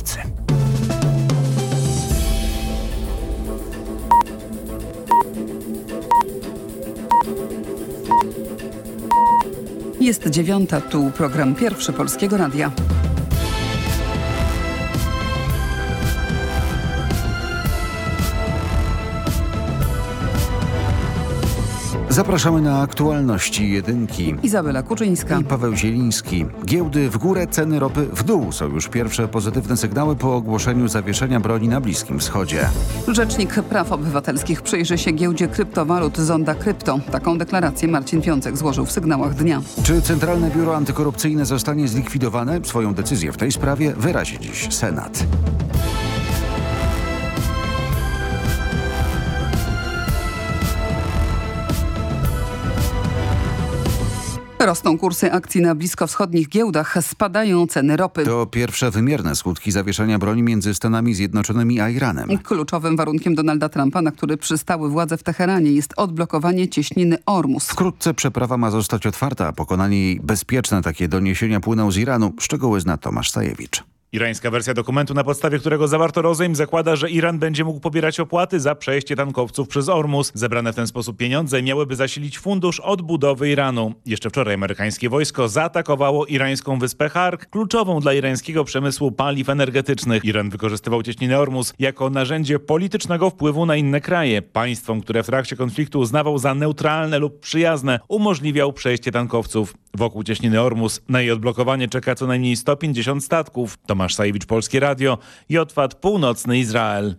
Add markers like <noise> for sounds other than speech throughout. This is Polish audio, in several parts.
stolicy. Jest dziewiąta, tu program pierwszy Polskiego Radia. Zapraszamy na aktualności jedynki. Izabela Kuczyńska I Paweł Zieliński. Giełdy w górę, ceny ropy w dół. Są już pierwsze pozytywne sygnały po ogłoszeniu zawieszenia broni na Bliskim Wschodzie. Rzecznik Praw Obywatelskich przyjrzy się giełdzie kryptowalut Zonda Krypto. Taką deklarację Marcin Piącek złożył w sygnałach dnia. Czy Centralne Biuro Antykorupcyjne zostanie zlikwidowane? Swoją decyzję w tej sprawie wyrazi dziś Senat. Rosną kursy akcji na bliskowschodnich giełdach, spadają ceny ropy. To pierwsze wymierne skutki zawieszenia broni między Stanami Zjednoczonymi a Iranem. Kluczowym warunkiem Donalda Trumpa, na który przystały władze w Teheranie jest odblokowanie cieśniny Ormus. Wkrótce przeprawa ma zostać otwarta, a pokonanie jej bezpieczne takie doniesienia płyną z Iranu. Szczegóły zna Tomasz Sajewicz. Irańska wersja dokumentu, na podstawie którego zawarto rozejm, zakłada, że Iran będzie mógł pobierać opłaty za przejście tankowców przez Ormus. Zebrane w ten sposób pieniądze miałyby zasilić fundusz odbudowy Iranu. Jeszcze wczoraj amerykańskie wojsko zaatakowało irańską wyspę Hark, kluczową dla irańskiego przemysłu paliw energetycznych. Iran wykorzystywał cieśninę Ormus jako narzędzie politycznego wpływu na inne kraje. Państwom, które w trakcie konfliktu uznawał za neutralne lub przyjazne, umożliwiał przejście tankowców. Wokół cieśniny Ormus na jej odblokowanie czeka co najmniej 150 statków. Tomasz Sajewicz, Polskie Radio, Jotwat, Północny Izrael.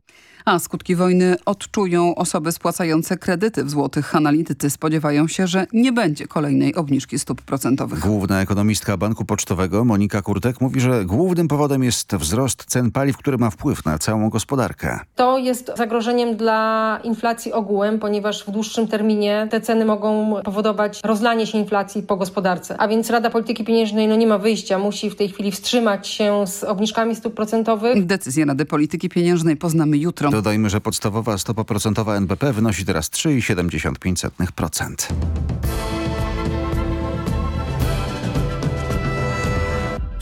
A skutki wojny odczują osoby spłacające kredyty w złotych. Analitycy spodziewają się, że nie będzie kolejnej obniżki stóp procentowych. Główna ekonomistka Banku Pocztowego Monika Kurtek mówi, że głównym powodem jest wzrost cen paliw, który ma wpływ na całą gospodarkę. To jest zagrożeniem dla inflacji ogółem, ponieważ w dłuższym terminie te ceny mogą powodować rozlanie się inflacji po gospodarce. A więc Rada Polityki Pieniężnej no nie ma wyjścia, musi w tej chwili wstrzymać się z obniżkami stóp procentowych. Decyzję Rady Polityki Pieniężnej poznamy jutro. Dodajmy, że podstawowa stopa procentowa NBP wynosi teraz 3,75%.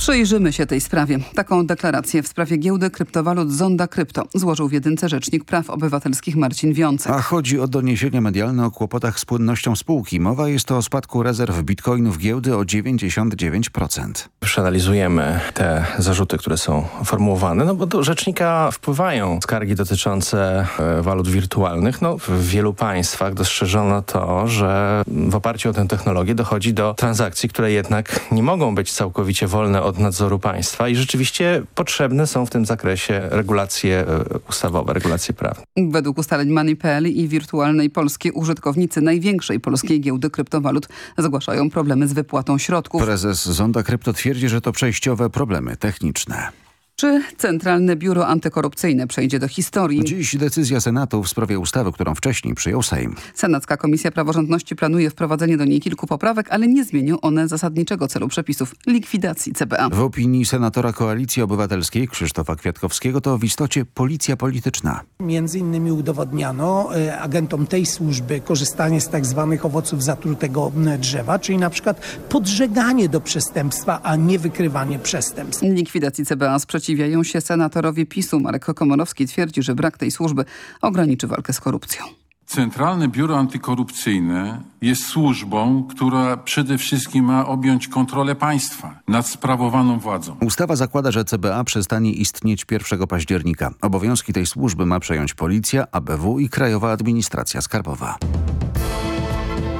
Przyjrzymy się tej sprawie. Taką deklarację w sprawie giełdy kryptowalut Zonda Krypto złożył w jedynce Rzecznik Praw Obywatelskich Marcin Wiącek. A chodzi o doniesienia medialne o kłopotach z płynnością spółki. Mowa jest o spadku rezerw bitcoinów giełdy o 99%. Przeanalizujemy te zarzuty, które są formułowane, no bo do rzecznika wpływają skargi dotyczące e, walut wirtualnych. No, w wielu państwach dostrzeżono to, że w oparciu o tę technologię dochodzi do transakcji, które jednak nie mogą być całkowicie wolne od nadzoru państwa i rzeczywiście potrzebne są w tym zakresie regulacje e, ustawowe, regulacje prawne. Według ustaleń Money.pl i wirtualnej Polski użytkownicy największej polskiej giełdy kryptowalut zgłaszają problemy z wypłatą środków. Prezes Zonda Krypto twierdzi, że to przejściowe problemy techniczne. Czy Centralne Biuro Antykorupcyjne przejdzie do historii? Dziś decyzja Senatu w sprawie ustawy, którą wcześniej przyjął Sejm. Senacka Komisja Praworządności planuje wprowadzenie do niej kilku poprawek, ale nie zmienią one zasadniczego celu przepisów likwidacji CBA. W opinii senatora Koalicji Obywatelskiej Krzysztofa Kwiatkowskiego to w istocie policja polityczna. Między innymi udowodniono e, agentom tej służby korzystanie z tak zwanych owoców zatrutego drzewa, czyli na przykład podżeganie do przestępstwa, a nie wykrywanie przestępstw. Likwidacji CBA sprzeciwiają się senatorowie PiSu. Marek Komorowski twierdzi, że brak tej służby ograniczy walkę z korupcją. Centralne Biuro Antykorupcyjne jest służbą, która przede wszystkim ma objąć kontrolę państwa nad sprawowaną władzą. Ustawa zakłada, że CBA przestanie istnieć 1 października. Obowiązki tej służby ma przejąć Policja, ABW i Krajowa Administracja Skarbowa.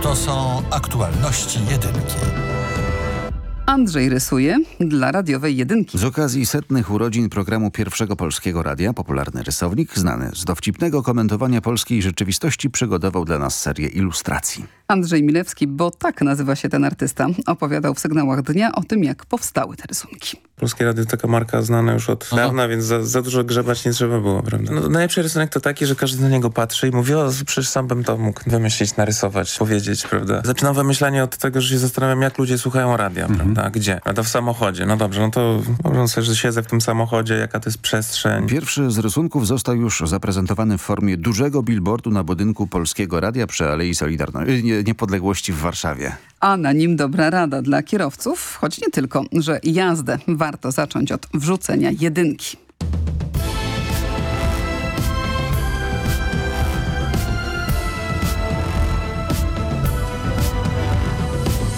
To są aktualności jedynki. Andrzej rysuje dla radiowej jedynki. Z okazji setnych urodzin programu Pierwszego Polskiego Radia popularny rysownik, znany z dowcipnego komentowania polskiej rzeczywistości, przygotował dla nas serię ilustracji. Andrzej Milewski, bo tak nazywa się ten artysta, opowiadał w sygnałach dnia o tym, jak powstały te rysunki. Polskie Radio to taka marka znana już od Aha. dawna, więc za, za dużo grzebać nie trzeba było, prawda? No, najlepszy rysunek to taki, że każdy na niego patrzy i mówi, o, przecież sam bym to mógł wymyślić, narysować, powiedzieć, prawda? Zaczynam wymyślanie od tego, że się zastanawiam, jak ludzie słuchają radia, prawda? Gdzie? A to w samochodzie. No dobrze, no to sobie, że siedzę w tym samochodzie, jaka to jest przestrzeń. Pierwszy z rysunków został już zaprezentowany w formie dużego billboardu na budynku Polskiego Radia przy Alei Solidarności, nie, Niepodległości w Warszawie. A na nim dobra rada dla kierowców, choć nie tylko, że jazdę warto zacząć od wrzucenia jedynki.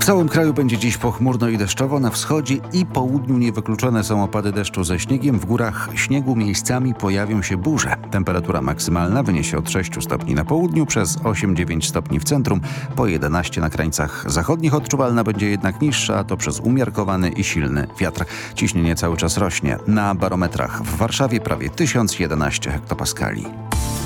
W całym kraju będzie dziś pochmurno i deszczowo. Na wschodzie i południu niewykluczone są opady deszczu ze śniegiem. W górach śniegu miejscami pojawią się burze. Temperatura maksymalna wyniesie od 6 stopni na południu, przez 8-9 stopni w centrum, po 11 na krańcach zachodnich. Odczuwalna będzie jednak niższa, a to przez umiarkowany i silny wiatr. Ciśnienie cały czas rośnie. Na barometrach w Warszawie prawie 1011 hektopaskali.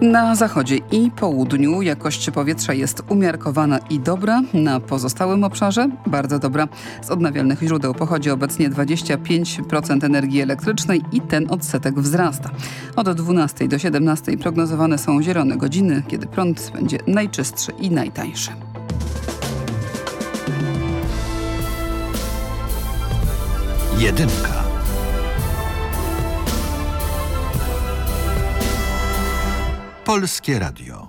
Na zachodzie i południu jakość powietrza jest umiarkowana i dobra, na pozostałym obszarze bardzo dobra. Z odnawialnych źródeł pochodzi obecnie 25% energii elektrycznej i ten odsetek wzrasta. Od 12 do 17 prognozowane są zielone godziny, kiedy prąd będzie najczystszy i najtańszy. Jedynka. Polskie Radio.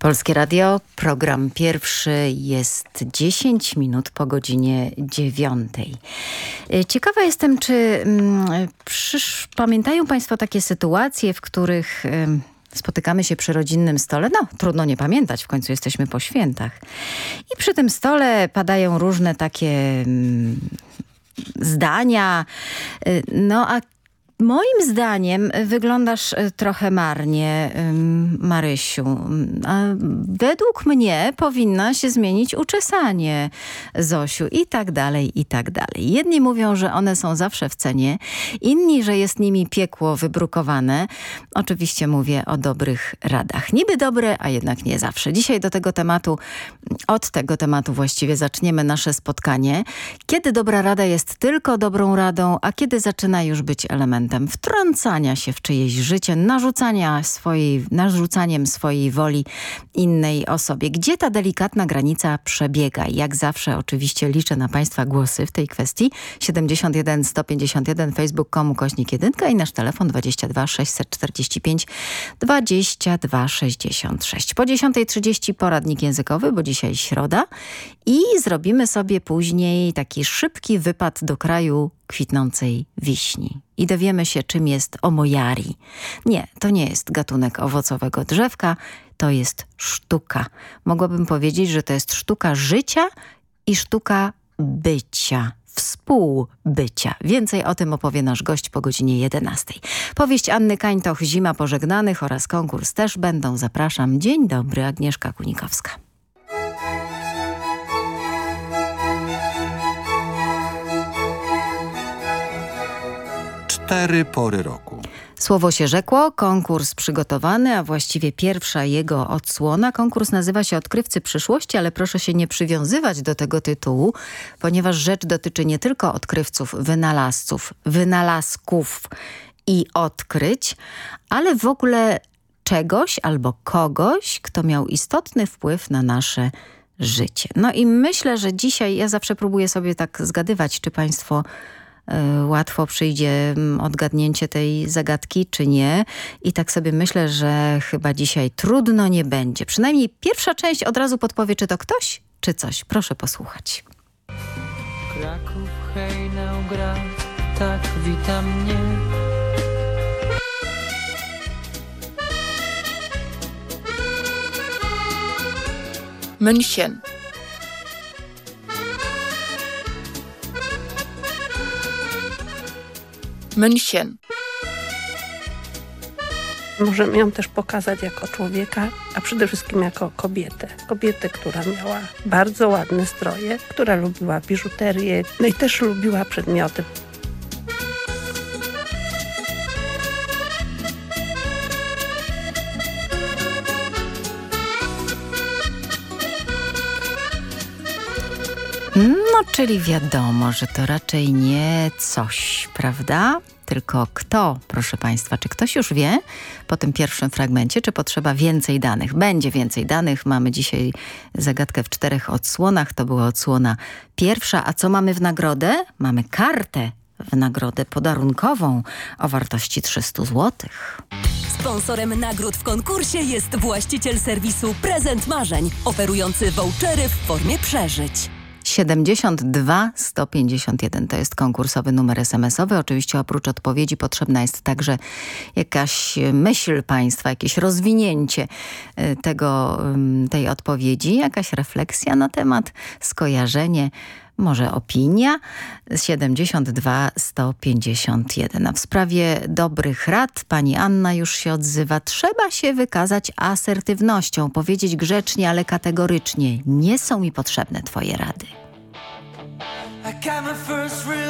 Polskie Radio, program pierwszy jest 10 minut po godzinie dziewiątej. Y, Ciekawa jestem, czy mm, przysz, pamiętają Państwo takie sytuacje, w których spotykamy się przy rodzinnym stole? No, trudno nie pamiętać, w końcu jesteśmy po świętach. I przy tym stole padają różne takie mm, zdania, y, no a Moim zdaniem wyglądasz e, trochę marnie, Marysiu. A według mnie powinna się zmienić uczesanie Zosiu i tak dalej, i tak dalej. Jedni mówią, że one są zawsze w cenie, inni, że jest nimi piekło wybrukowane. Oczywiście mówię o dobrych radach. Niby dobre, a jednak nie zawsze. Dzisiaj do tego tematu, od tego tematu właściwie zaczniemy nasze spotkanie. Kiedy dobra rada jest tylko dobrą radą, a kiedy zaczyna już być elementem wtrącania się w czyjeś życie, narzucania swojej, narzucaniem swojej woli innej osobie. Gdzie ta delikatna granica przebiega? Jak zawsze oczywiście liczę na Państwa głosy w tej kwestii. 71 151 facebook.com kośnik 1 i nasz telefon 22 645 22 66. Po 10.30 poradnik językowy, bo dzisiaj środa i zrobimy sobie później taki szybki wypad do kraju kwitnącej wiśni. I dowiemy się, czym jest omojari. Nie, to nie jest gatunek owocowego drzewka, to jest sztuka. Mogłabym powiedzieć, że to jest sztuka życia i sztuka bycia współbycia. Więcej o tym opowie nasz gość po godzinie 11. Powieść Anny Kańtoch Zima Pożegnanych oraz konkurs też będą. Zapraszam. Dzień dobry, Agnieszka Kunikowska. Cztery pory roku. Słowo się rzekło, konkurs przygotowany, a właściwie pierwsza jego odsłona. Konkurs nazywa się Odkrywcy Przyszłości, ale proszę się nie przywiązywać do tego tytułu, ponieważ rzecz dotyczy nie tylko odkrywców, wynalazców, wynalazków i odkryć, ale w ogóle czegoś albo kogoś, kto miał istotny wpływ na nasze życie. No i myślę, że dzisiaj ja zawsze próbuję sobie tak zgadywać, czy państwo łatwo przyjdzie mm, odgadnięcie tej zagadki, czy nie. I tak sobie myślę, że chyba dzisiaj trudno nie będzie. Przynajmniej pierwsza część od razu podpowie, czy to ktoś, czy coś. Proszę posłuchać. Kraków, hej, gra, tak wita mnie. München. München. Możemy ją też pokazać jako człowieka, a przede wszystkim jako kobietę. Kobietę, która miała bardzo ładne stroje, która lubiła biżuterię, no i też lubiła przedmioty No, czyli wiadomo, że to raczej nie coś, prawda? Tylko kto, proszę Państwa, czy ktoś już wie po tym pierwszym fragmencie, czy potrzeba więcej danych? Będzie więcej danych. Mamy dzisiaj zagadkę w czterech odsłonach. To była odsłona pierwsza. A co mamy w nagrodę? Mamy kartę w nagrodę podarunkową o wartości 300 zł. Sponsorem nagród w konkursie jest właściciel serwisu Prezent Marzeń, oferujący vouchery w formie przeżyć. 72 151 to jest konkursowy numer SMS-owy. Oczywiście oprócz odpowiedzi potrzebna jest także jakaś myśl państwa, jakieś rozwinięcie y, tego, tej odpowiedzi, jakaś refleksja na temat, skojarzenie może opinia 72 151. A w sprawie dobrych rad pani Anna już się odzywa. Trzeba się wykazać asertywnością, powiedzieć grzecznie, ale kategorycznie. Nie są mi potrzebne twoje rady. Got my first real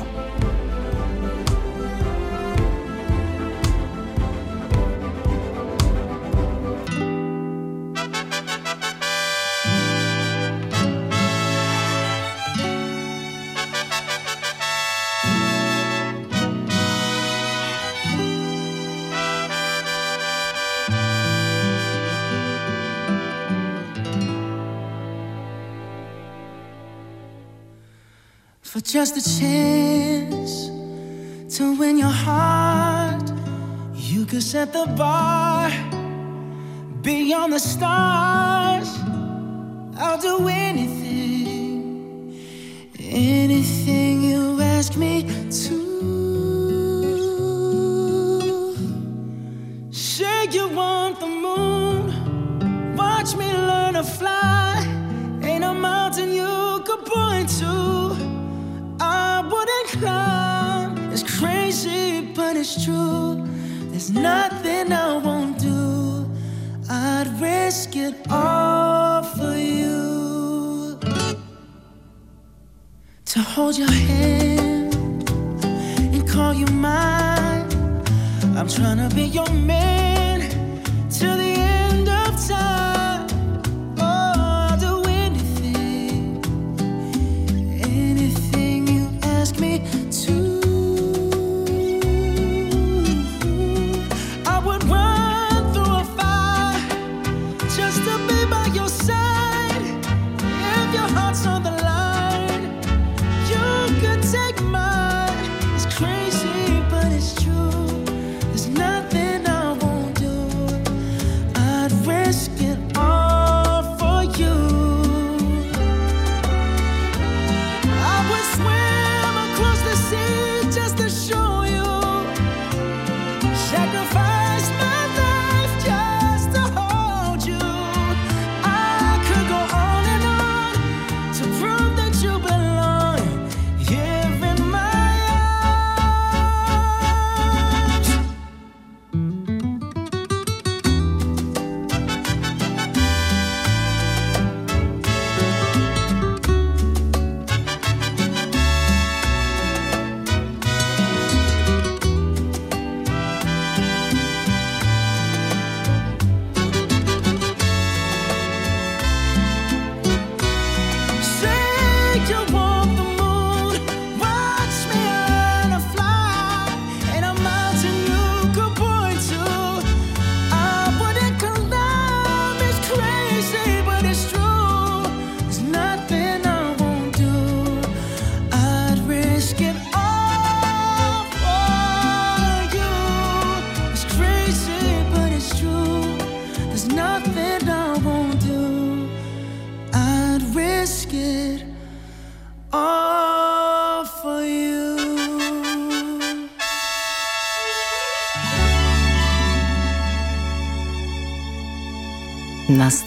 Just a chance to win your heart. You could set the bar beyond the stars. I'll do anything,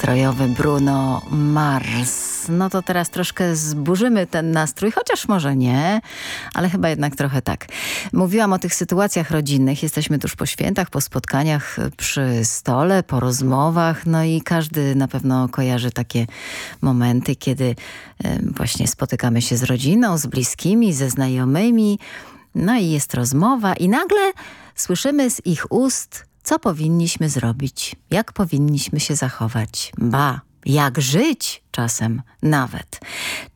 Nastrojowy Bruno Mars. No to teraz troszkę zburzymy ten nastrój, chociaż może nie, ale chyba jednak trochę tak. Mówiłam o tych sytuacjach rodzinnych. Jesteśmy tuż po świętach, po spotkaniach przy stole, po rozmowach. No i każdy na pewno kojarzy takie momenty, kiedy właśnie spotykamy się z rodziną, z bliskimi, ze znajomymi. No i jest rozmowa i nagle słyszymy z ich ust co powinniśmy zrobić, jak powinniśmy się zachować, ba, jak żyć czasem nawet.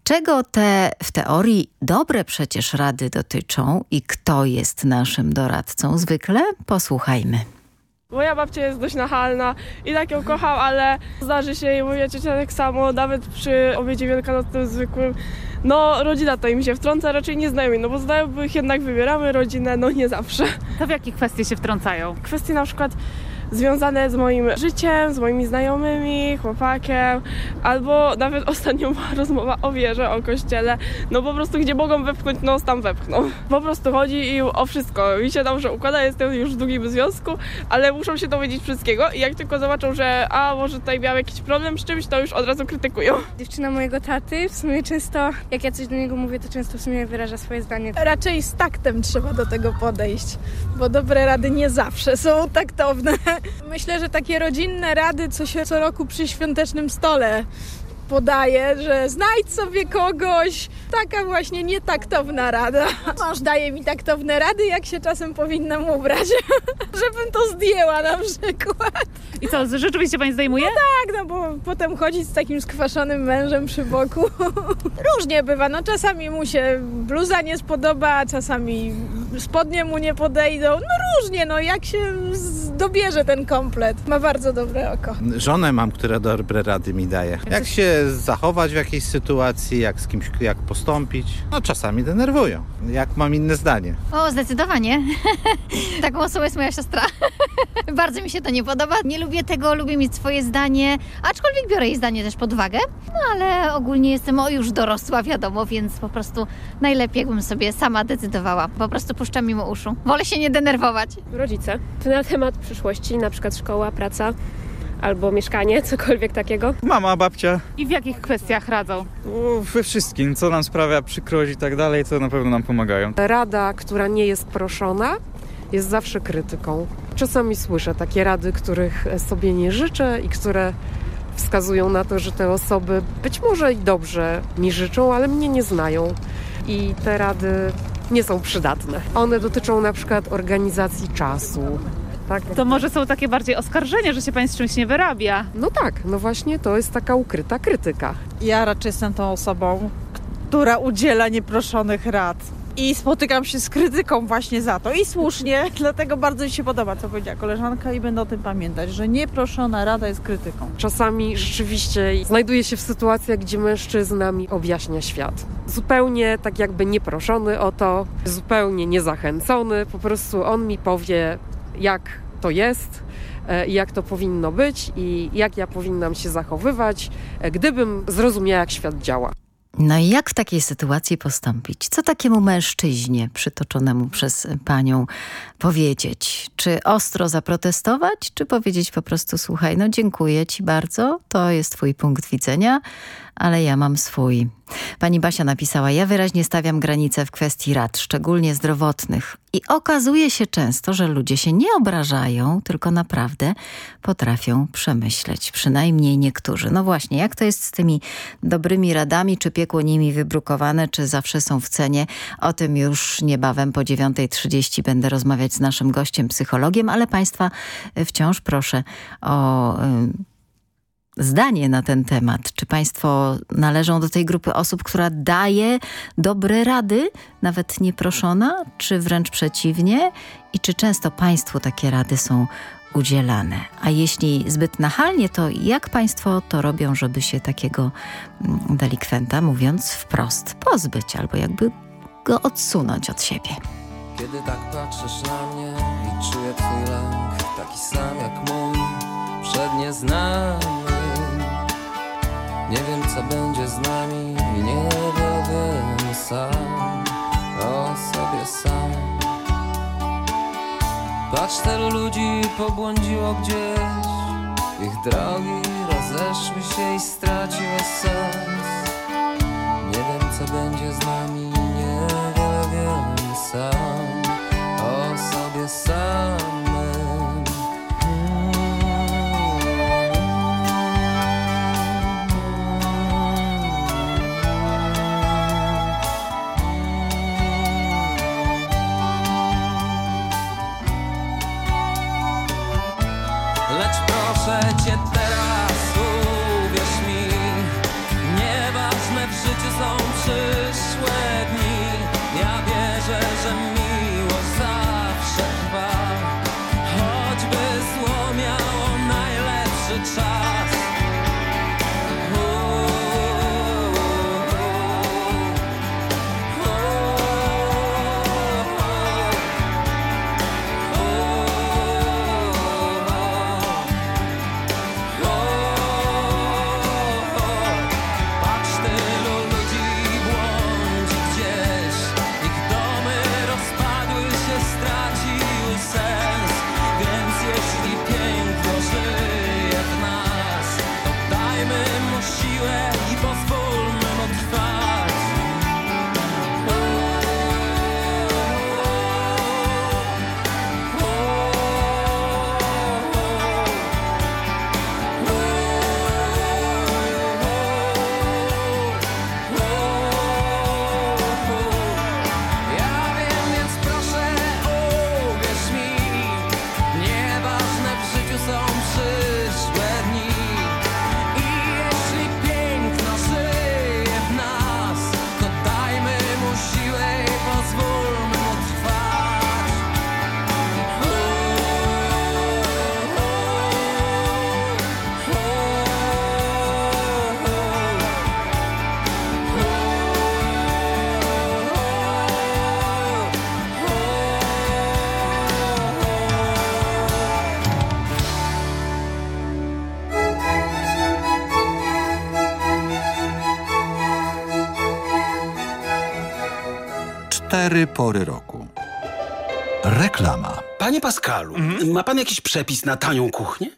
Czego te w teorii dobre przecież rady dotyczą i kto jest naszym doradcą zwykle? Posłuchajmy. Moja babcia jest dość nachalna i tak ją kocham, ale zdarzy się i moja ciocia tak samo, nawet przy obiedzie wielkanocnym zwykłym. No, rodzina to im się wtrąca, raczej nie znajomi, no bo znajomych jednak wybieramy rodzinę, no nie zawsze. To w jakie kwestie się wtrącają? Kwestie na przykład związane z moim życiem, z moimi znajomymi, chłopakiem, albo nawet <laughs> ostatnio była rozmowa o wierze, o kościele, no po prostu gdzie mogą wepchnąć, nos tam wepchną. Po prostu chodzi im o wszystko. Mi się dobrze układa, jestem już w długim związku, ale muszą się dowiedzieć wszystkiego i jak tylko zobaczą, że a może tutaj miał jakiś problem z czymś, to już od razu krytykują. Dziewczyna mojego taty w sumie często, jak ja coś do niego mówię, to często w sumie wyraża swoje zdanie. Raczej z taktem trzeba do tego podejść, bo dobre rady nie zawsze są taktowne. Myślę, że takie rodzinne rady, co się co roku przy świątecznym stole podaje, że znajdź sobie kogoś. Taka właśnie nietaktowna rada. Mąż daje mi taktowne rady, jak się czasem powinnam ubrać, <laughs> żebym to zdjęła na przykład. I co, rzeczywiście pani zdejmuje? No tak, no bo potem chodzić z takim skwaszonym mężem przy boku. <laughs> Różnie bywa, no czasami mu się bluza nie spodoba, czasami spodnie mu nie podejdą. No różnie, no jak się dobierze ten komplet. Ma bardzo dobre oko. Żonę mam, która dobre rady mi daje. Jak się zachować w jakiejś sytuacji, jak z kimś, jak postąpić. No czasami denerwują, jak mam inne zdanie. O, zdecydowanie. <laughs> Taką osobą jest moja siostra. <laughs> Bardzo mi się to nie podoba. Nie lubię tego, lubię mieć swoje zdanie, aczkolwiek biorę jej zdanie też pod uwagę. No ale ogólnie jestem o już dorosła, wiadomo, więc po prostu najlepiej jakbym sobie sama decydowała. Po prostu puszczam mimo uszu. Wolę się nie denerwować. Rodzice. To na temat przyszłości, na przykład szkoła, praca albo mieszkanie, <laughs> cokolwiek takiego. Mama, babcia. I w jakich kwestiach radzą? We wszystkim, co nam sprawia przykrość i tak dalej, to na pewno nam pomagają. Rada, która nie jest proszona, jest zawsze krytyką. Czasami słyszę takie rady, których sobie nie życzę i które wskazują na to, że te osoby być może i dobrze mi życzą, ale mnie nie znają. I te rady nie są przydatne. One dotyczą na przykład organizacji czasu. Tak? To może są takie bardziej oskarżenia, że się pani z czymś nie wyrabia. No tak, no właśnie to jest taka ukryta krytyka. Ja raczej jestem tą osobą, która udziela nieproszonych rad. I spotykam się z krytyką właśnie za to. I słusznie, <laughs> dlatego bardzo mi się podoba, co powiedziała koleżanka i będę o tym pamiętać, że nieproszona rada jest krytyką. Czasami rzeczywiście znajduję się w sytuacjach, gdzie mężczyzna mi objaśnia świat. Zupełnie tak jakby nieproszony o to, zupełnie niezachęcony. Po prostu on mi powie, jak to jest e, jak to powinno być i jak ja powinnam się zachowywać, e, gdybym zrozumiała, jak świat działa. No i jak w takiej sytuacji postąpić? Co takiemu mężczyźnie przytoczonemu przez panią powiedzieć? Czy ostro zaprotestować, czy powiedzieć po prostu słuchaj, no dziękuję ci bardzo, to jest twój punkt widzenia, ale ja mam swój. Pani Basia napisała, ja wyraźnie stawiam granice w kwestii rad, szczególnie zdrowotnych. I okazuje się często, że ludzie się nie obrażają, tylko naprawdę potrafią przemyśleć. Przynajmniej niektórzy. No właśnie, jak to jest z tymi dobrymi radami? Czy piekło nimi wybrukowane, czy zawsze są w cenie? O tym już niebawem po 9.30 będę rozmawiać z naszym gościem, psychologiem, ale Państwa wciąż proszę o... y, zdanie na ten temat. Czy Państwo należą do tej grupy osób, która daje dobre rady, nawet nieproszona, czy wręcz przeciwnie? I czy często Państwu takie rady są udzielane? A jeśli zbyt nachalnie, to jak Państwo to robią, żeby się takiego mm, delikwenta, mówiąc wprost, pozbyć albo jakby go odsunąć od siebie? Kiedy tak patrzysz na mnie i czuję twój lęk Taki sam jak mój przed nieznanym Nie wiem co będzie z nami i nie wiem sam. O sobie sam. Patrz tylu ludzi pobłądziło gdzieś. Ich drogi rozeszły się i straciły sens. Nie wiem co będzie z nami, niewiele wiem sam Cztery pory roku. Reklama. Panie Pascalu, ma pan jakiś przepis na tanią kuchnię?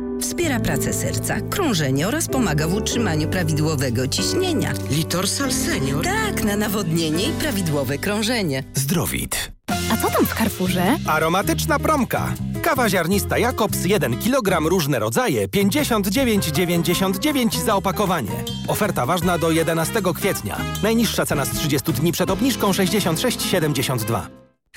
wspiera pracę serca, krążenie oraz pomaga w utrzymaniu prawidłowego ciśnienia. Litorsal Senior? Tak, na nawodnienie i prawidłowe krążenie. Zdrowit. A co tam w Carrefourze? Aromatyczna promka. Kawa ziarnista Jakobs 1 kg różne rodzaje 59,99 za opakowanie. Oferta ważna do 11 kwietnia. Najniższa cena z 30 dni przed obniżką 66,72.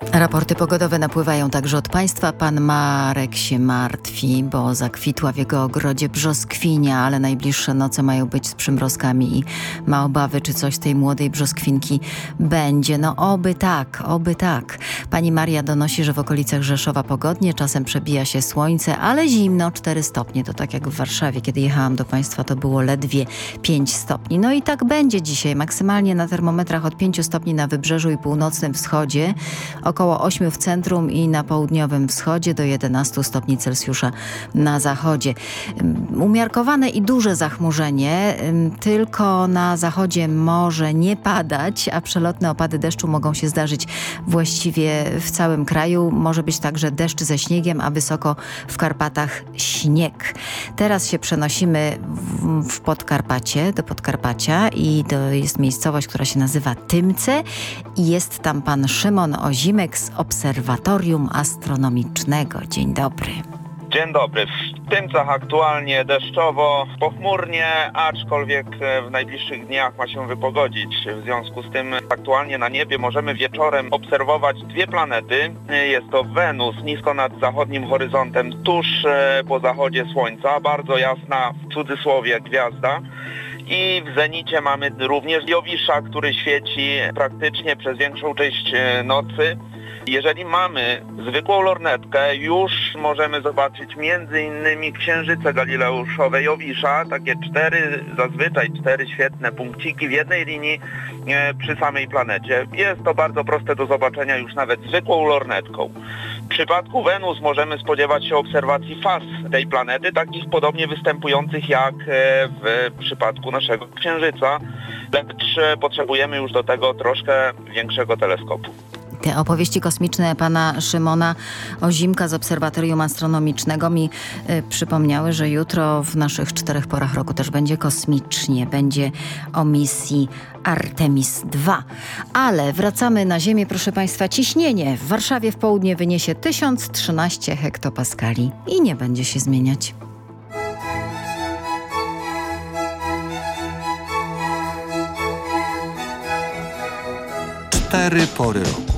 Raporty pogodowe napływają także od Państwa. Pan Marek się martwi, bo zakwitła w jego ogrodzie brzoskwinia, ale najbliższe noce mają być z przymrozkami i ma obawy, czy coś tej młodej brzoskwinki będzie. No oby tak, oby tak. Pani Maria donosi, że w okolicach Rzeszowa pogodnie, czasem przebija się słońce, ale zimno, 4 stopnie. To tak jak w Warszawie, kiedy jechałam do Państwa, to było ledwie 5 stopni. No i tak będzie dzisiaj, maksymalnie na termometrach od 5 stopni na wybrzeżu i północnym wschodzie, około 8 w centrum i na południowym wschodzie do 11 stopni Celsjusza na zachodzie. Ym, Umiarkowane i duże zachmurzenie, ym, tylko na zachodzie może nie padać, a przelotne opady deszczu mogą się zdarzyć właściwie w całym kraju. Może być także deszcz ze śniegiem, a wysoko w Karpatach śnieg. Teraz się przenosimy w, Podkarpacie, do Podkarpacia i to jest miejscowość, która się nazywa Tymce i jest tam pan Szymon Ozimek z Obserwatorium Astronomicznego. Dzień dobry. Dzień dobry. W Tymcach aktualnie deszczowo, pochmurnie, aczkolwiek e, w najbliższych dniach ma się wypogodzić. W związku z tym aktualnie na niebie możemy wieczorem obserwować dwie planety. E, Jest to Wenus nisko nad zachodnim horyzontem, tuż e, po zachodzie Słońca, bardzo jasna w cudzysłowie gwiazda. I w zenicie mamy również Jowisza, który świeci praktycznie przez większą część e, nocy. Jeżeli mamy zwykłą lornetkę, już możemy zobaczyć między innymi księżyce galileuszowe Jowisza, takie cztery, zazwyczaj cztery świetne punkciki w jednej linii e, przy samej planecie. Jest to bardzo proste do zobaczenia już nawet zwykłą lornetką. W przypadku Wenus możemy spodziewać się obserwacji faz tej planety, takich podobnie występujących jak e, w przypadku naszego Księżyca, lecz e, potrzebujemy już do tego troszkę większego teleskopu. Te opowieści kosmiczne pana Szymona Ozimka z Obserwatorium Astronomicznego mi y, przypomniały, że jutro w naszych czterech porach roku też będzie kosmicznie. Będzie o misji Artemis II. Ale wracamy na Ziemię, proszę Państwa. Ciśnienie w Warszawie w południe wyniesie 1013 hektopaskali i nie będzie się zmieniać. Cztery pory roku.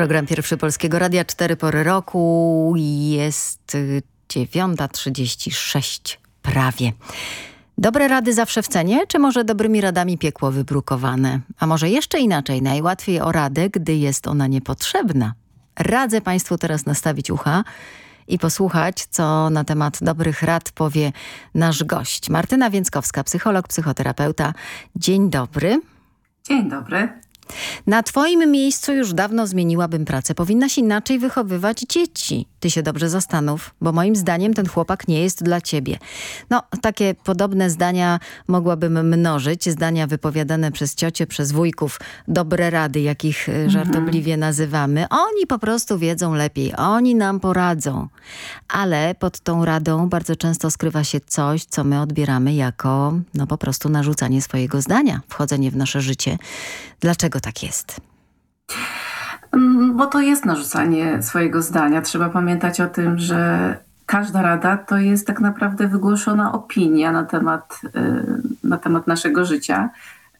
Program Pierwszy Polskiego Radia, 4 pory roku. Jest 9.36 prawie. Dobre rady zawsze w cenie, czy może dobrymi radami piekło wybrukowane? A może jeszcze inaczej, najłatwiej o radę, gdy jest ona niepotrzebna. Radzę Państwu teraz nastawić ucha i posłuchać, co na temat dobrych rad powie nasz gość. Martyna Więckowska, psycholog, psychoterapeuta. Dzień dobry. Dzień dobry. Na twoim miejscu już dawno zmieniłabym pracę. Powinnaś inaczej wychowywać dzieci. Ty się dobrze zastanów, bo moim zdaniem ten chłopak nie jest dla ciebie. No, takie podobne zdania mogłabym mnożyć. Zdania wypowiadane przez ciocie, przez wujków. Dobre rady, jakich e, mhm. żartobliwie nazywamy. Oni po prostu wiedzą lepiej. Oni nam poradzą. Ale pod tą radą bardzo często skrywa się coś, co my odbieramy jako no po prostu narzucanie swojego zdania, wchodzenie w nasze życie. Dlaczego tak jest? Mm, bo to jest narzucanie swojego zdania. Trzeba pamiętać o tym, że każda rada to jest tak naprawdę wygłoszona opinia na temat, y, na temat naszego życia,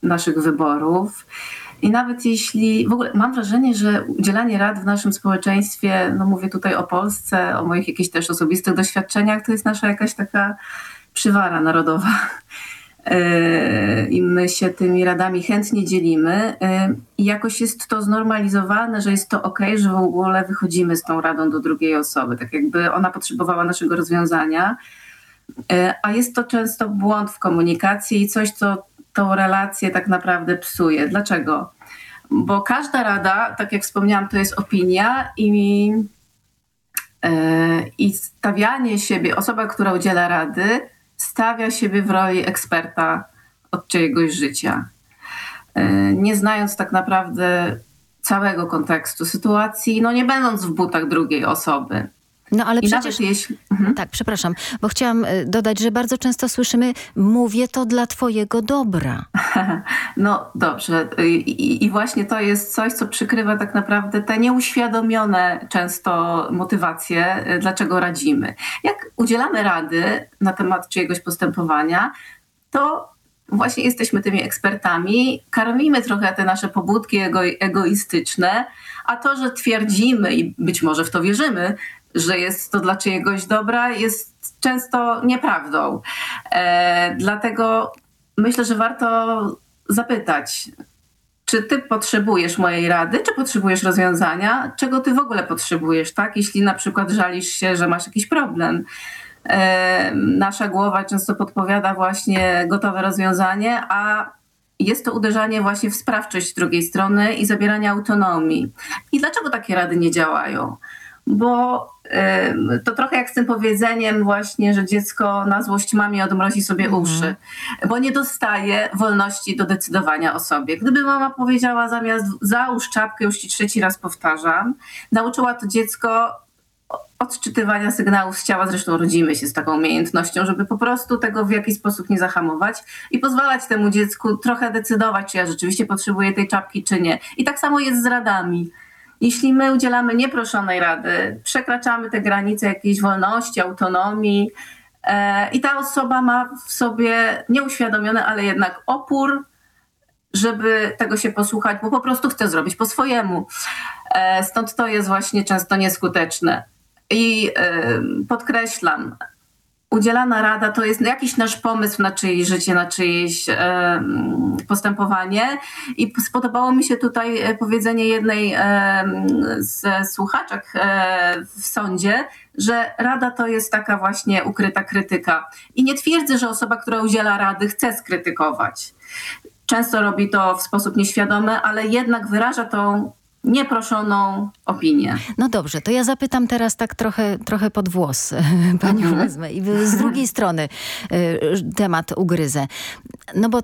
naszych wyborów. I nawet jeśli, w ogóle mam wrażenie, że udzielanie rad w naszym społeczeństwie, no mówię tutaj o Polsce, o moich jakichś też osobistych doświadczeniach, to jest nasza jakaś taka przywara narodowa i my się tymi radami chętnie dzielimy i jakoś jest to znormalizowane, że jest to ok, że w ogóle wychodzimy z tą radą do drugiej osoby, tak jakby ona potrzebowała naszego rozwiązania, e, a jest to często błąd w komunikacji i coś, co tą relację tak naprawdę psuje. Dlaczego? bo każda rada, tak jak wspomniałam, to jest opinia i, yy, i stawianie siebie, osoba, która udziela rady, stawia siebie w roli eksperta od czyjegoś życia. Yy, nie znając tak naprawdę całego kontekstu sytuacji, no nie będąc w butach drugiej osoby. No ale I przecież... Jeśli... Mhm. Tak, przepraszam, bo chciałam e, dodać, że bardzo często słyszymy, mówię to dla twojego dobra. <laughs> No dobrze. I, I, właśnie to jest coś, co przykrywa tak naprawdę te nieuświadomione często motywacje, e, dlaczego radzimy. Jak udzielamy rady na temat czyjegoś postępowania, to właśnie jesteśmy tymi ekspertami, karmimy trochę te nasze pobudki ego, egoistyczne, a to, że twierdzimy i być może w to wierzymy, że jest to dla czyjegoś dobra, jest często nieprawdą. E, dlatego myślę, że warto zapytać, czy ty potrzebujesz mojej rady, czy potrzebujesz rozwiązania, czego ty w ogóle potrzebujesz, tak? Jeśli na przykład żalisz się, że masz jakiś problem. E, nasza głowa często podpowiada właśnie gotowe rozwiązanie, a jest to uderzanie właśnie w sprawczość drugiej strony i zabieranie autonomii. I dlaczego takie rady nie działają? Bo to trochę jak z tym powiedzeniem właśnie, że dziecko na złość mamie odmrozi sobie mhm. uszy, bo nie dostaje wolności do decydowania o sobie. Gdyby mama powiedziała zamiast załóż czapkę, już ci trzeci raz powtarzam, nauczyła to dziecko odczytywania sygnałów z ciała, zresztą rodzimy się z taką umiejętnością, żeby po prostu tego w jakiś sposób nie zahamować i pozwalać temu dziecku trochę decydować, czy ja rzeczywiście potrzebuję tej czapki, czy nie. I tak samo jest z radami. Jeśli my udzielamy nieproszonej rady, przekraczamy te granice jakiejś wolności, autonomii e, i ta osoba ma w sobie nieuświadomiony, ale jednak opór, żeby tego się posłuchać, bo po prostu chce zrobić po swojemu. E, stąd to jest właśnie często nieskuteczne. I e, podkreślam, udzielana rada to jest jakiś nasz pomysł na czyjeś życie, na czyjeś postępowanie. I spodobało mi się tutaj e, powiedzenie jednej z słuchaczek e, w sądzie, że rada to jest taka właśnie ukryta krytyka. I nie twierdzę, że osoba, która udziela rady, chce skrytykować. Często robi to w sposób nieświadomy, ale jednak wyraża tą nieproszoną opinię. No dobrze, to ja zapytam teraz tak trochę, trochę pod włos <laughs> panią mhm. wezmę i z drugiej <laughs> strony y, temat ugryzę. No bo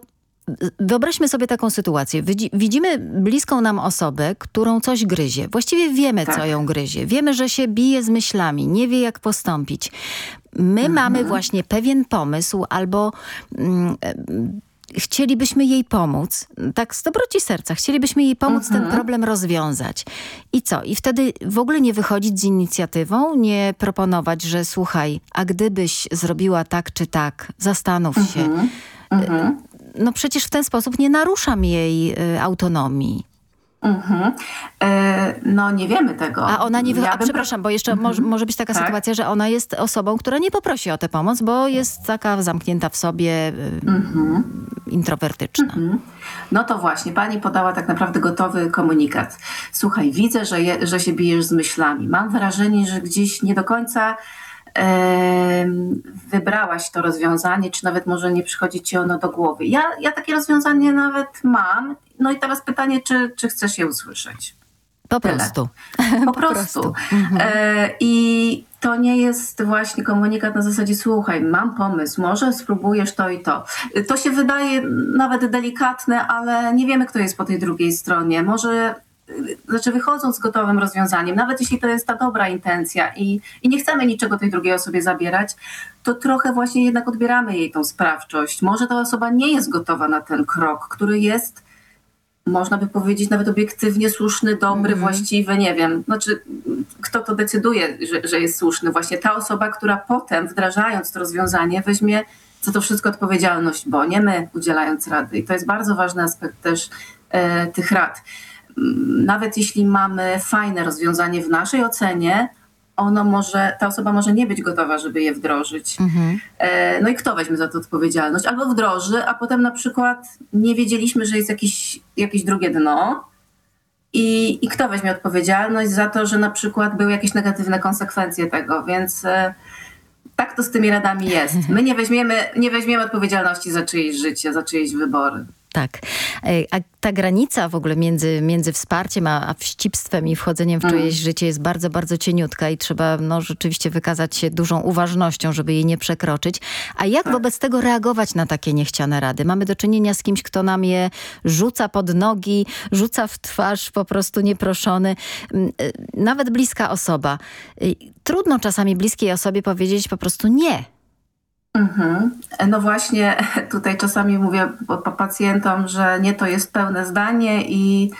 Wyobraźmy sobie taką sytuację. Widzimy bliską nam osobę, którą coś gryzie. Właściwie wiemy, tak. co ją gryzie. Wiemy, że się bije z myślami, nie wie, jak postąpić. My mhm. mamy właśnie pewien pomysł albo mm, chcielibyśmy jej pomóc, tak z dobroci serca, chcielibyśmy jej pomóc mhm. ten problem rozwiązać. I co? I wtedy w ogóle nie wychodzić z inicjatywą, nie proponować, że słuchaj, a gdybyś zrobiła tak czy tak, zastanów się. Mhm. mhm. No przecież w ten sposób nie naruszam jej y, autonomii. Mhm. E, no nie wiemy tego. A ona nie... Ja A, przepraszam, bo jeszcze mhm. może, może, być taka tak? sytuacja, że ona jest osobą, która nie poprosi o tę pomoc, bo jest taka zamknięta w sobie, y, mhm. introwertyczna. Mhm. No to właśnie, pani podała tak naprawdę gotowy komunikat. Słuchaj, widzę, że, je, że się bijesz z myślami. Mam wrażenie, że gdzieś nie do końca wybrałaś to rozwiązanie, czy nawet może nie przychodzi ci ono do głowy. Ja, ja takie rozwiązanie nawet mam. No i teraz pytanie, czy, czy chcesz je usłyszeć? Po Tyle. prostu. <laughs> Po, po prostu. prostu. Mhm. E, I to nie jest właśnie komunikat na zasadzie słuchaj, mam pomysł, może spróbujesz to i to. To się wydaje nawet delikatne, ale nie wiemy, kto jest po tej drugiej stronie. Może znaczy wychodząc z gotowym rozwiązaniem, nawet jeśli to jest ta dobra intencja i, i nie chcemy niczego tej drugiej osobie zabierać, to trochę właśnie jednak odbieramy jej tą sprawczość. Może ta osoba nie jest gotowa na ten krok, który jest, można by powiedzieć, nawet obiektywnie słuszny, dobry, mm. właściwy, nie wiem. Znaczy, kto to decyduje, że, że jest słuszny? Właśnie ta osoba, która potem, wdrażając to rozwiązanie, weźmie za to wszystko odpowiedzialność, bo nie my udzielając rady. I to jest bardzo ważny aspekt też e, tych rad nawet jeśli mamy fajne rozwiązanie w naszej ocenie, ono może, ta osoba może nie być gotowa, żeby je wdrożyć. Mhm. E, no i kto weźmie za to odpowiedzialność? Albo wdroży, a potem na przykład nie wiedzieliśmy, że jest jakieś, jakieś drugie dno. I, I kto weźmie odpowiedzialność za to, że na przykład były jakieś negatywne konsekwencje tego, więc e, tak to z tymi radami jest. My nie weźmiemy, nie weźmiemy odpowiedzialności za czyjeś życie, za czyjeś wybory. Tak. E, a ta granica w ogóle między, między wsparciem a, a wścibstwem i wchodzeniem w czyjeś mm. życie jest bardzo, bardzo cieniutka i trzeba no, rzeczywiście wykazać się dużą uważnością, żeby jej nie przekroczyć. A jak tak. wobec tego reagować na takie niechciane rady? Mamy do czynienia z kimś, kto nam je rzuca pod nogi, rzuca w twarz po prostu nieproszony. Mm, e, nawet bliska osoba. Trudno czasami bliskiej osobie powiedzieć po prostu nie Mhm. No właśnie, <laughs> tutaj czasami mówię pacjentom, że nie to jest pełne zdanie i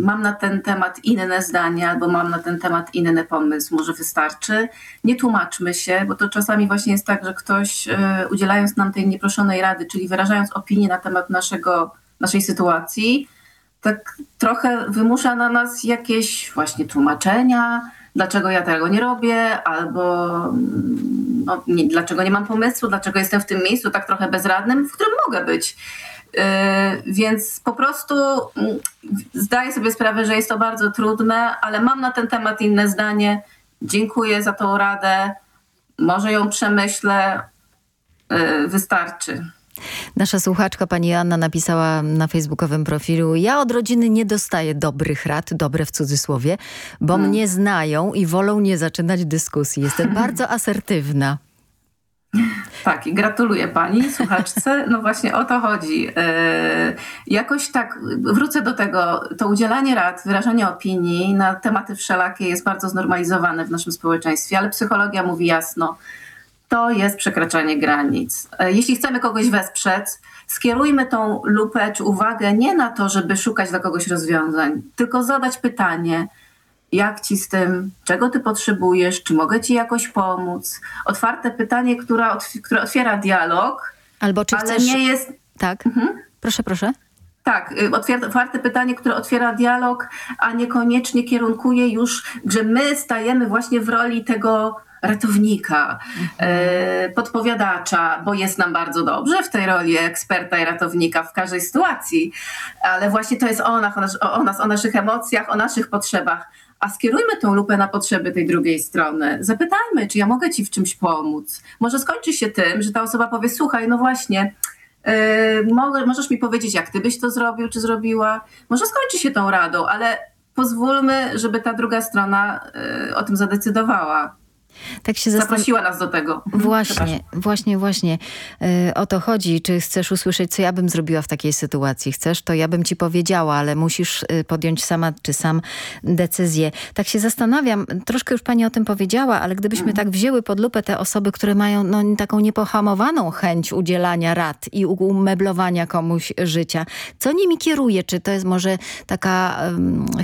mam na ten temat inne zdanie albo mam na ten temat inny pomysł, może wystarczy. Nie tłumaczmy się, bo to czasami właśnie jest tak, że ktoś e, udzielając nam tej nieproszonej rady, czyli wyrażając opinię na temat naszego, naszej sytuacji, tak trochę wymusza na nas jakieś właśnie tłumaczenia, dlaczego ja tego nie robię, albo mm, no, nie, dlaczego nie mam pomysłu, dlaczego jestem w tym miejscu tak trochę bezradnym, w którym mogę być. Yy, więc po prostu yy, zdaję sobie sprawę, że jest to bardzo trudne, ale mam na ten temat inne zdanie. Dziękuję za tą radę. Może ją przemyślę. Yy, wystarczy. Nasza słuchaczka pani Anna napisała na facebookowym profilu ja od rodziny nie dostaję dobrych rad, dobre w cudzysłowie, bo hmm. mnie znają i wolą nie zaczynać dyskusji. Jestem <laughs> bardzo asertywna. Tak, i gratuluję pani słuchaczce. No właśnie o to chodzi. Yy, jakoś tak, wrócę do tego, to udzielanie rad, wyrażanie opinii na tematy wszelakie jest bardzo znormalizowane w naszym społeczeństwie, ale psychologia mówi jasno, to jest przekraczanie granic. E, jeśli chcemy kogoś wesprzeć, skierujmy tą lupę czy uwagę nie na to, żeby szukać dla kogoś rozwiązań, tylko zadać pytanie, jak ci z tym, czego ty potrzebujesz, czy mogę ci jakoś pomóc. Otwarte pytanie, które, które otwiera dialog, Albo czy ale chcesz... nie jest... Tak, mhm. proszę, proszę. Tak, y, otwarte pytanie, które otwiera dialog, a niekoniecznie kierunkuje już, że my stajemy właśnie w roli tego ratownika, mhm. podpowiadacza, bo jest nam bardzo dobrze w tej roli eksperta i ratownika w każdej sytuacji, ale właśnie to jest o nas, o, nas, o naszych emocjach, o naszych potrzebach. A skierujmy tą lupę na potrzeby tej drugiej strony. Zapytajmy, czy ja mogę ci w czymś pomóc. Może skończy się tym, że ta osoba powie: Słuchaj, no właśnie, Yy, możesz mi powiedzieć, jak ty byś to zrobił, czy zrobiła. Może skończy się tą radą, ale pozwólmy, żeby ta druga strona yy, o tym zadecydowała. Tak się Zaprosiła nas do tego. Mhm. Właśnie, właśnie, właśnie. Yy, o to chodzi. Czy chcesz usłyszeć, co ja bym zrobiła w takiej sytuacji? Chcesz, to ja bym ci powiedziała, ale musisz yy, podjąć sama czy sam decyzję. Tak się zastanawiam, troszkę już pani o tym powiedziała, ale gdybyśmy mhm. tak wzięły pod lupę te osoby, które mają no, taką niepohamowaną chęć udzielania rad i umeblowania komuś życia, co nimi kieruje? Czy to jest może taka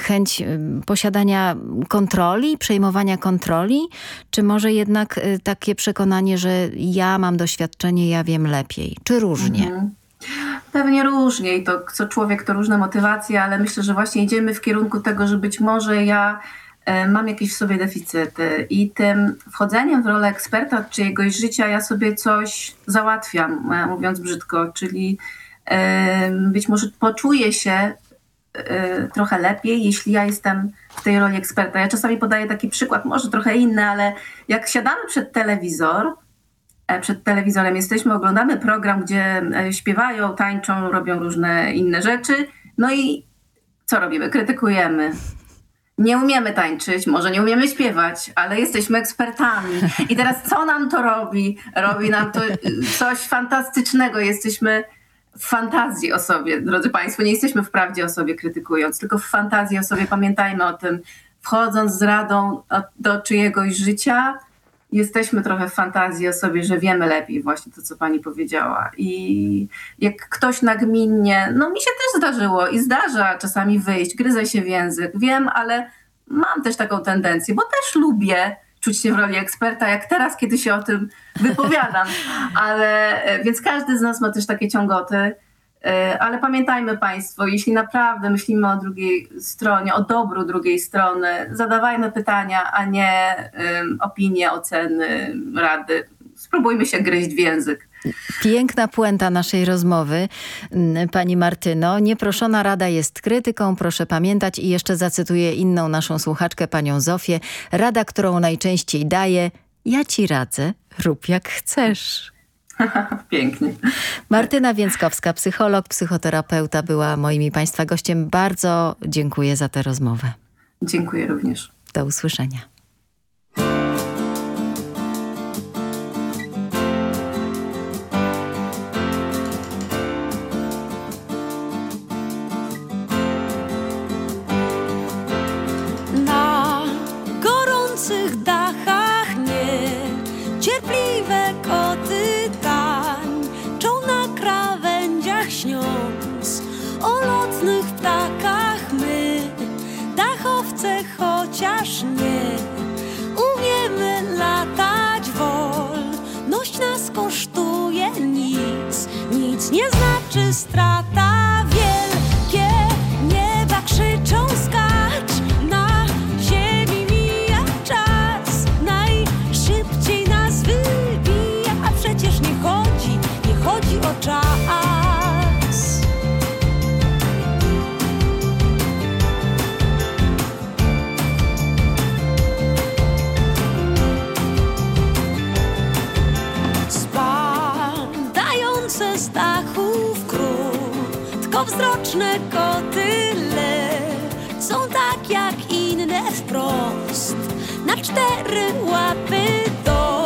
chęć posiadania kontroli, przejmowania kontroli? Czy może jednak y, takie przekonanie, że ja mam doświadczenie, ja wiem lepiej? Czy różnie? Mhm. Pewnie różnie i to co człowiek to różne motywacje, ale myślę, że właśnie idziemy w kierunku tego, że być może ja e, mam jakieś w sobie deficyty i tym wchodzeniem w rolę eksperta czyjegoś życia ja sobie coś załatwiam, e, mówiąc brzydko, czyli e, być może poczuję się trochę lepiej, jeśli ja jestem w tej roli eksperta. Ja czasami podaję taki przykład, może trochę inny, ale jak siadamy przed telewizor, e, przed telewizorem jesteśmy, oglądamy program, gdzie e, śpiewają, tańczą, robią różne inne rzeczy, no i co robimy? Krytykujemy. Nie umiemy tańczyć, może nie umiemy śpiewać, ale jesteśmy ekspertami. I teraz co nam to robi? Robi nam to y, coś fantastycznego. Jesteśmy fantazji o sobie, drodzy Państwo, nie jesteśmy w prawdzie o sobie krytykując, tylko w fantazji o sobie. Pamiętajmy o tym, wchodząc z radą do czyjegoś życia, jesteśmy trochę w fantazji o sobie, że wiemy lepiej właśnie to, co pani powiedziała. I jak ktoś nagminnie, no mi się też zdarzyło i zdarza czasami wyjść, gryzę się w język, wiem, ale mam też taką tendencję, bo też lubię czuć się w roli eksperta, jak teraz, kiedy się o tym wypowiadam. Ale, e, więc każdy z nas ma też takie ciągoty. E, ale pamiętajmy Państwo, jeśli naprawdę myślimy o drugiej stronie, o dobru drugiej strony, zadawajmy pytania, a nie um, opinie, oceny, rady. Spróbujmy się gryźć w język piękna puenta naszej rozmowy, pani Martyno. Nieproszona rada jest krytyką, proszę pamiętać i jeszcze zacytuję inną naszą słuchaczkę, panią Zofię. Rada, którą najczęściej daje, ja ci radzę, rób jak chcesz. <laughs> Pięknie. Martyna Więckowska, psycholog, psychoterapeuta była moim i Państwa gościem. Bardzo dziękuję za tę rozmowę. Dziękuję również. Do usłyszenia. kosztuje nic, nic nie znaczy strata. Wzroczne kotyle są tak jak inne wprost, na cztery łapy to.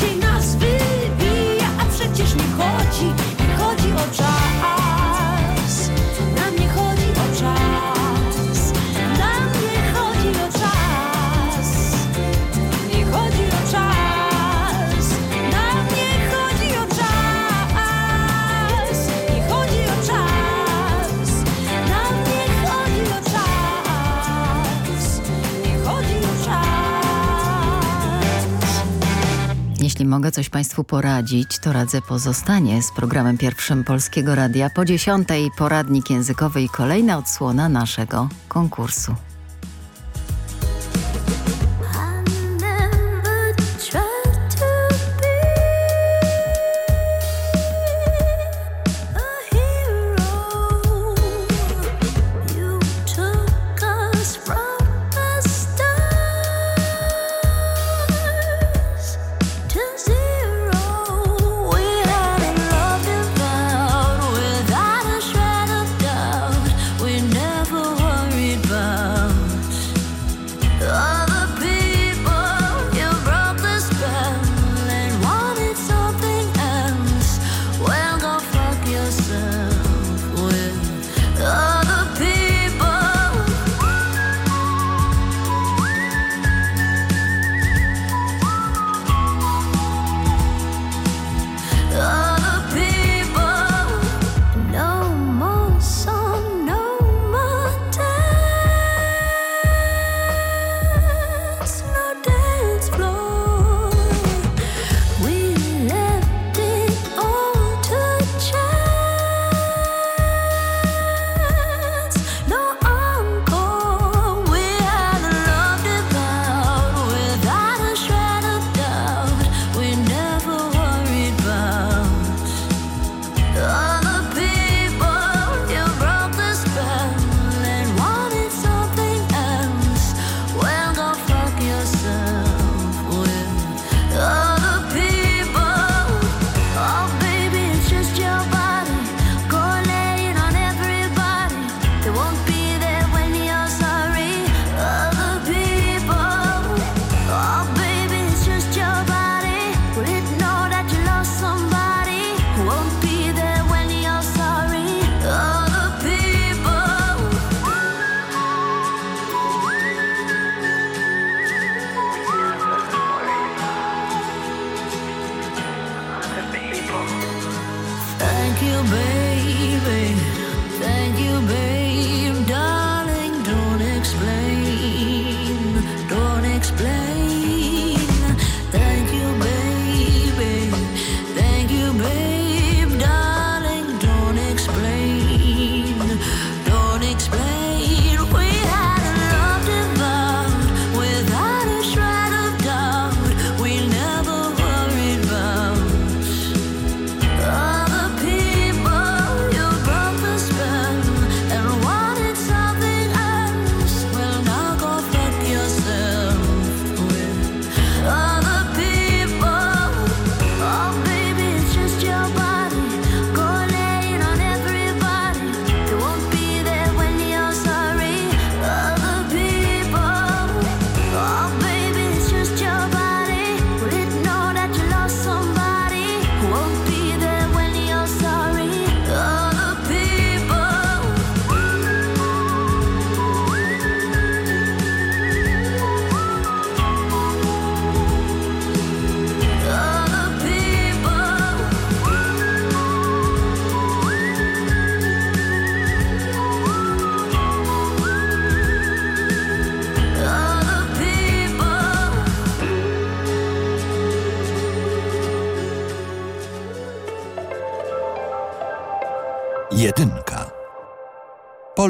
Cień nas wybija, a przecież nie chodzi. Jeśli mogę coś Państwu poradzić, to radzę pozostanie z programem pierwszym Polskiego Radia po dziesiątej poradnik językowy i kolejna odsłona naszego konkursu.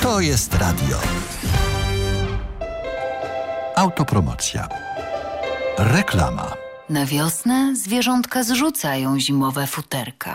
To jest radio. Autopromocja. Reklama. Na wiosnę zwierzątka zrzucają zimowe futerka.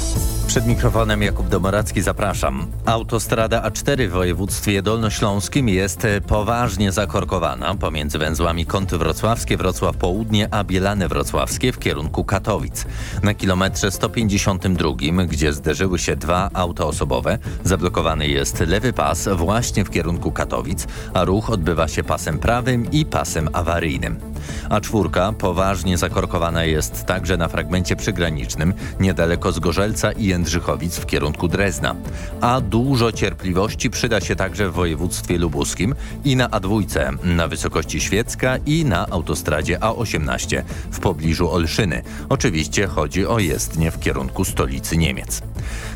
Przed mikrofonem Jakub Domoracki zapraszam. Autostrada A4 w województwie dolnośląskim jest poważnie zakorkowana pomiędzy węzłami Kąty Wrocławskie, Wrocław Południe, a Bielany Wrocławskie w kierunku Katowic. Na kilometrze 152, gdzie zderzyły się dwa auta osobowe, zablokowany jest lewy pas właśnie w kierunku Katowic, a ruch odbywa się pasem prawym i pasem awaryjnym. A4 poważnie zakorkowana jest także na fragmencie przygranicznym niedaleko Zgorzelca i Jędrzychowic w kierunku Drezna. A dużo cierpliwości przyda się także w województwie lubuskim i na A2 na wysokości Świecka i na autostradzie A18 w pobliżu Olszyny. Oczywiście chodzi o jezdnię w kierunku stolicy Niemiec.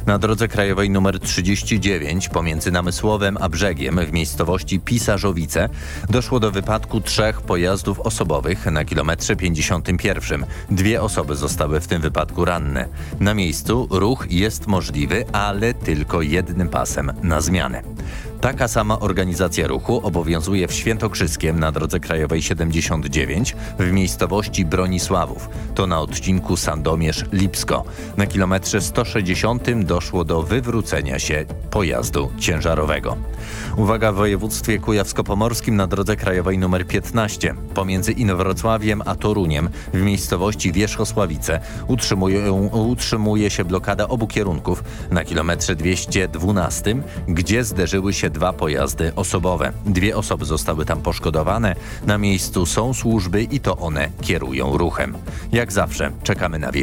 Na drodze krajowej nr 39 pomiędzy Namysłowem a Brzegiem w miejscowości Pisarzowice doszło do wypadku trzech pojazdów osobowych na kilometrze 51. Dwie osoby zostały w tym wypadku ranne. Na miejscu jest możliwy, ale tylko jednym pasem na zmianę. Taka sama organizacja ruchu obowiązuje w Świętokrzyskiem na drodze krajowej 79 w miejscowości Bronisławów. To na odcinku Sandomierz-Lipsko. Na kilometrze 160 doszło do wywrócenia się pojazdu ciężarowego. Uwaga w województwie kujawsko-pomorskim na drodze krajowej nr 15 pomiędzy Inowrocławiem a Toruniem w miejscowości Wierzchosławice utrzymuje, utrzymuje się blokada obu kierunków na kilometrze 212, gdzie zderzyły się dwa pojazdy osobowe. Dwie osoby zostały tam poszkodowane. Na miejscu są służby i to one kierują ruchem. Jak zawsze czekamy na wieści.